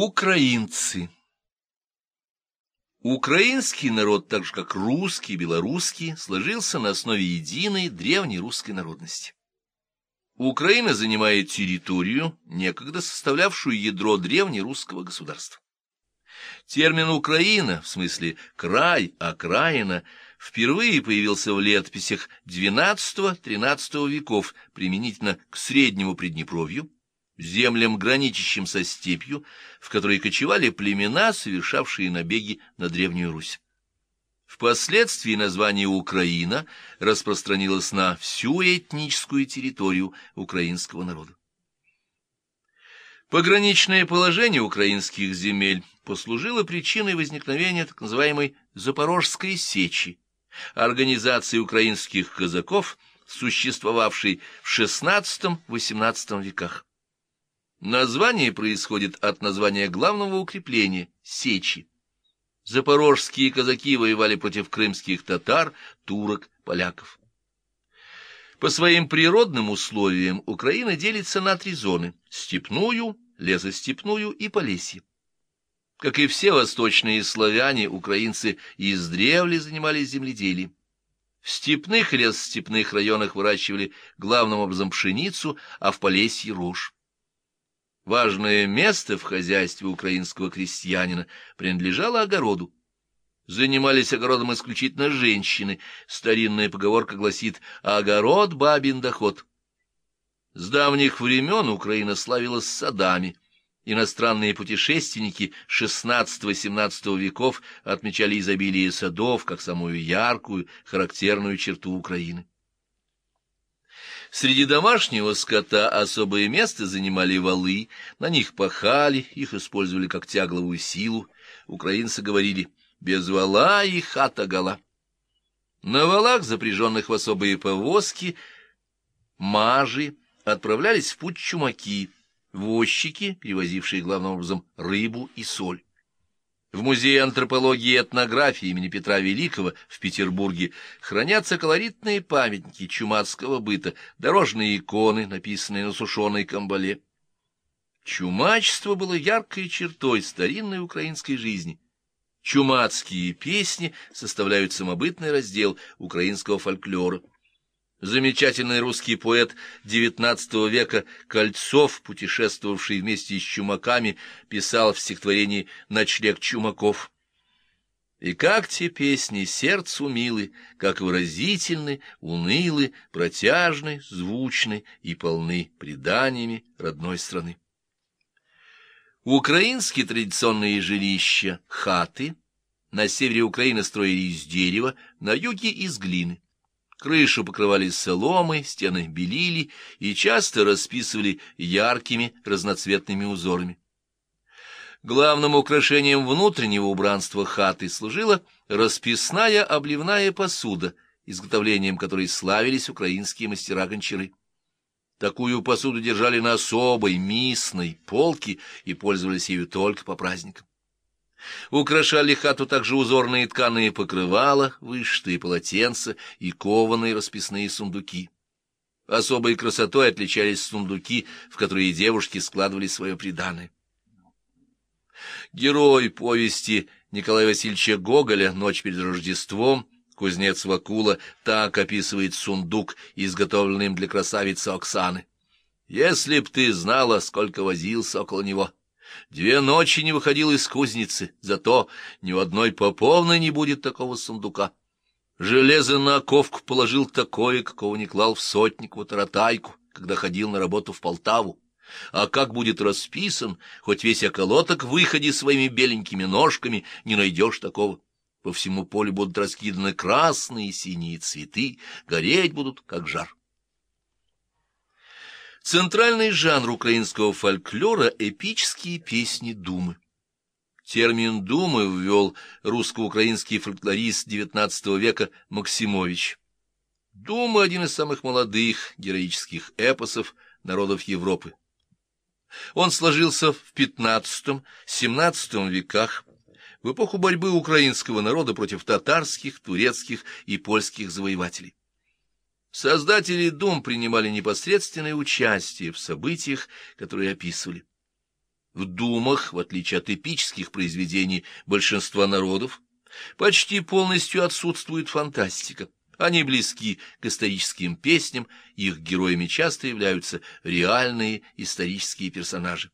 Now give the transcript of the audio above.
Украинцы Украинский народ, так же как русский и белорусский, сложился на основе единой древней русской народности. Украина занимает территорию, некогда составлявшую ядро древнерусского государства. Термин «Украина» в смысле «край», «окраина» впервые появился в летописях XII-XIII веков применительно к Среднему Приднепровью, землям, граничащим со степью, в которой кочевали племена, совершавшие набеги на Древнюю Русь. Впоследствии название «Украина» распространилось на всю этническую территорию украинского народа. Пограничное положение украинских земель послужило причиной возникновения так называемой Запорожской сечи, организации украинских казаков, существовавшей в XVI-XVIII веках. Название происходит от названия главного укрепления – Сечи. Запорожские казаки воевали против крымских татар, турок, поляков. По своим природным условиям Украина делится на три зоны – степную, лесостепную и полесье. Как и все восточные славяне, украинцы издревле занимались земледелием. В степных и лесостепных районах выращивали главным образом пшеницу, а в полесье – рожь. Важное место в хозяйстве украинского крестьянина принадлежало огороду. Занимались огородом исключительно женщины. Старинная поговорка гласит «огород бабин доход». С давних времен Украина славилась садами. Иностранные путешественники XVI-XVII веков отмечали изобилие садов как самую яркую, характерную черту Украины. Среди домашнего скота особое место занимали валы, на них пахали, их использовали как тягловую силу. Украинцы говорили «без вала и хата гола». На валах, запряженных в особые повозки, мажи, отправлялись в путь чумаки, возчики, перевозившие главным образом рыбу и соль. В Музее антропологии и этнографии имени Петра Великого в Петербурге хранятся колоритные памятники чумацкого быта, дорожные иконы, написанные на сушеной камбале. Чумачество было яркой чертой старинной украинской жизни. Чумацкие песни составляют самобытный раздел украинского фольклора. Замечательный русский поэт XIX века Кольцов, путешествовавший вместе с чумаками, писал в стихотворении «Ночлег чумаков». И как те песни сердцу милы, как выразительны, унылы, протяжны, звучны и полны преданиями родной страны. Украинские традиционные жилища, хаты, на севере Украины строили из дерева, на юге — из глины. Крышу покрывали соломой, стены белили и часто расписывали яркими разноцветными узорами. Главным украшением внутреннего убранства хаты служила расписная обливная посуда, изготовлением которой славились украинские мастера-гончары. Такую посуду держали на особой мисной полке и пользовались ею только по праздникам. Украшали хату также узорные тканые покрывала, вышитые полотенца и кованые расписные сундуки. Особой красотой отличались сундуки, в которые девушки складывали свое приданое. Герой повести Николая Васильевича Гоголя «Ночь перед Рождеством» кузнец Вакула так описывает сундук, изготовленный для красавицы Оксаны. «Если б ты знала, сколько возился около него!» Две ночи не выходил из кузницы, зато ни у одной поповной не будет такого сундука. Железо на оковку положил такое, какого не клал в сотникову таратайку, когда ходил на работу в Полтаву. А как будет расписан, хоть весь околоток в выходе своими беленькими ножками, не найдешь такого. По всему полю будут раскиданы красные и синие цветы, гореть будут, как жар. Центральный жанр украинского фольклора — эпические песни думы. Термин «думы» ввел русско-украинский фольклорист XIX века Максимович. Дума — один из самых молодых героических эпосов народов Европы. Он сложился в XV-XVII веках, в эпоху борьбы украинского народа против татарских, турецких и польских завоевателей. Создатели дум принимали непосредственное участие в событиях, которые описывали. В думах, в отличие от эпических произведений большинства народов, почти полностью отсутствует фантастика. Они близки к историческим песням, их героями часто являются реальные исторические персонажи.